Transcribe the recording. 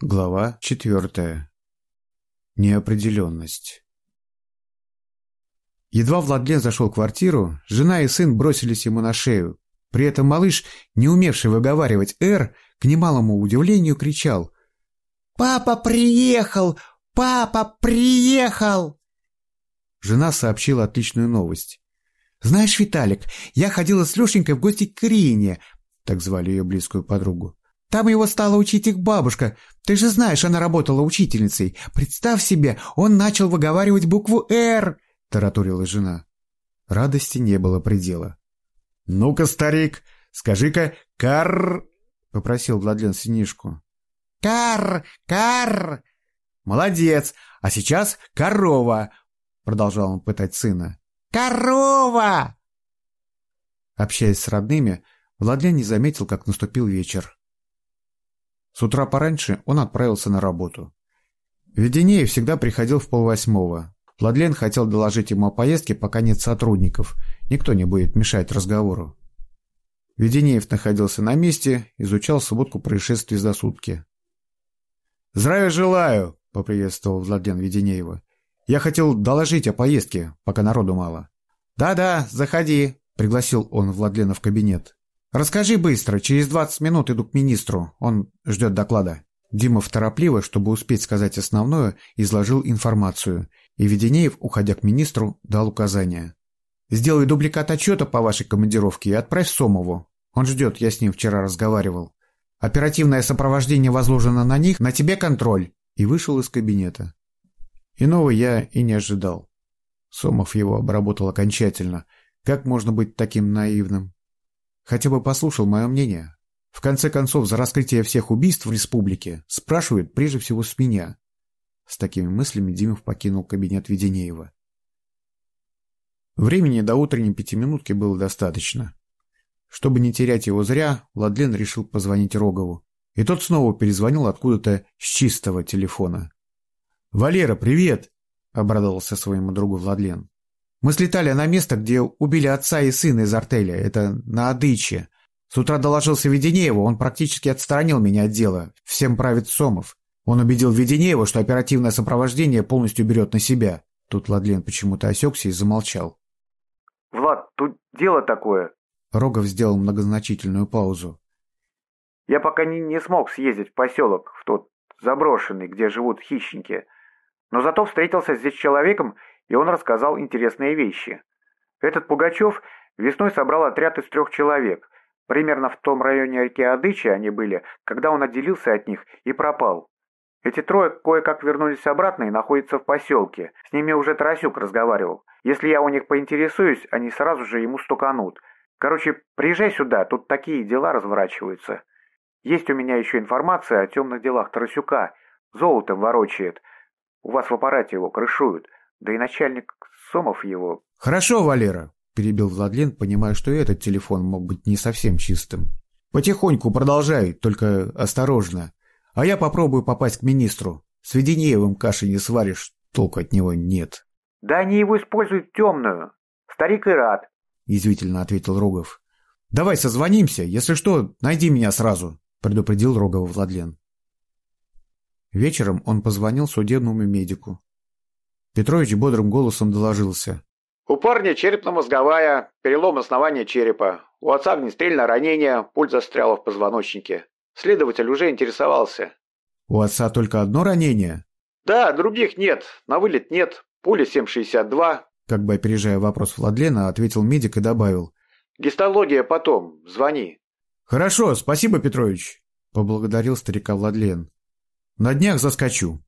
Глава четвертая. Неопределенность. Едва Владлен зашел в квартиру, жена и сын бросились ему на шею. При этом малыш, не умевший выговаривать «Р», к немалому удивлению кричал «Папа приехал! Папа приехал!» Жена сообщила отличную новость. «Знаешь, Виталик, я ходила с Лешенькой в гости к Ирине, так звали ее близкую подругу. Там его стала учить их бабушка. Ты же знаешь, она работала учительницей. Представь себе, он начал выговаривать букву «Р», — таратурила жена. Радости не было предела. «Ну-ка, старик, скажи-ка «кар», — попросил Владлен сынишку. «Кар! Кар!» «Молодец! А сейчас корова!» — продолжал он пытать сына. «Корова!» Общаясь с родными, Владлен не заметил, как наступил вечер. С утра пораньше он отправился на работу. Веденеев всегда приходил в полвосьмого. Владлен хотел доложить ему о поездке, пока нет сотрудников. Никто не будет мешать разговору. Веденеев находился на месте, изучал сводку происшествий за сутки. «Здравия желаю!» — поприветствовал Владлен Веденеева. «Я хотел доложить о поездке, пока народу мало». «Да-да, заходи», — пригласил он Владлена в кабинет. «Расскажи быстро, через двадцать минут иду к министру, он ждет доклада». Димов торопливо, чтобы успеть сказать основное, изложил информацию, и Веденеев, уходя к министру, дал указания. «Сделай дубликат отчета по вашей командировке и отправь Сомову. Он ждет, я с ним вчера разговаривал. Оперативное сопровождение возложено на них, на тебе контроль». И вышел из кабинета. Иного я и не ожидал. Сомов его обработал окончательно. Как можно быть таким наивным? Хотя бы послушал мое мнение. В конце концов, за раскрытие всех убийств в республике спрашивают прежде всего с меня. С такими мыслями Димов покинул кабинет Веденеева. Времени до утренней пятиминутки было достаточно. Чтобы не терять его зря, Владлен решил позвонить Рогову. И тот снова перезвонил откуда-то с чистого телефона. «Валера, привет!» — обрадовался своему другу Владлен. Мы слетали на место, где убили отца и сына из артеля. Это на Адыче. С утра доложился Веденееву, он практически отстранил меня от дела. Всем правит Сомов. Он убедил Веденеева, что оперативное сопровождение полностью берет на себя. Тут Ладлен почему-то осекся и замолчал. «Влад, тут дело такое». Рогов сделал многозначительную паузу. «Я пока не, не смог съездить в поселок, в тот заброшенный, где живут хищники. Но зато встретился здесь с человеком, и он рассказал интересные вещи. Этот Пугачев весной собрал отряд из трех человек. Примерно в том районе реки Адычи они были, когда он отделился от них и пропал. Эти трое кое-как вернулись обратно и находятся в поселке. С ними уже Тарасюк разговаривал. Если я у них поинтересуюсь, они сразу же ему стуканут. Короче, приезжай сюда, тут такие дела разворачиваются. Есть у меня еще информация о темных делах Тарасюка. Золотом ворочает. У вас в аппарате его крышуют. Да и начальник Сомов его... «Хорошо, Валера», — перебил Владлен, понимая, что и этот телефон мог быть не совсем чистым. «Потихоньку продолжай, только осторожно. А я попробую попасть к министру. С Веденеевым каши не сваришь, толку от него нет». «Да они его используют темную. Старик и рад», — язвительно ответил Рогов. «Давай созвонимся. Если что, найди меня сразу», — предупредил Рогова Владлен. Вечером он позвонил судебному медику. Петрович бодрым голосом доложился. «У парня черепно-мозговая, перелом основания черепа. У отца огнестрельное ранение, пуль застряла в позвоночнике. Следователь уже интересовался». «У отца только одно ранение?» «Да, других нет. На вылет нет. Пуля 7,62». Как бы опережая вопрос Владлена, ответил медик и добавил. «Гистология потом. Звони». «Хорошо, спасибо, Петрович», — поблагодарил старика Владлен. «На днях заскочу».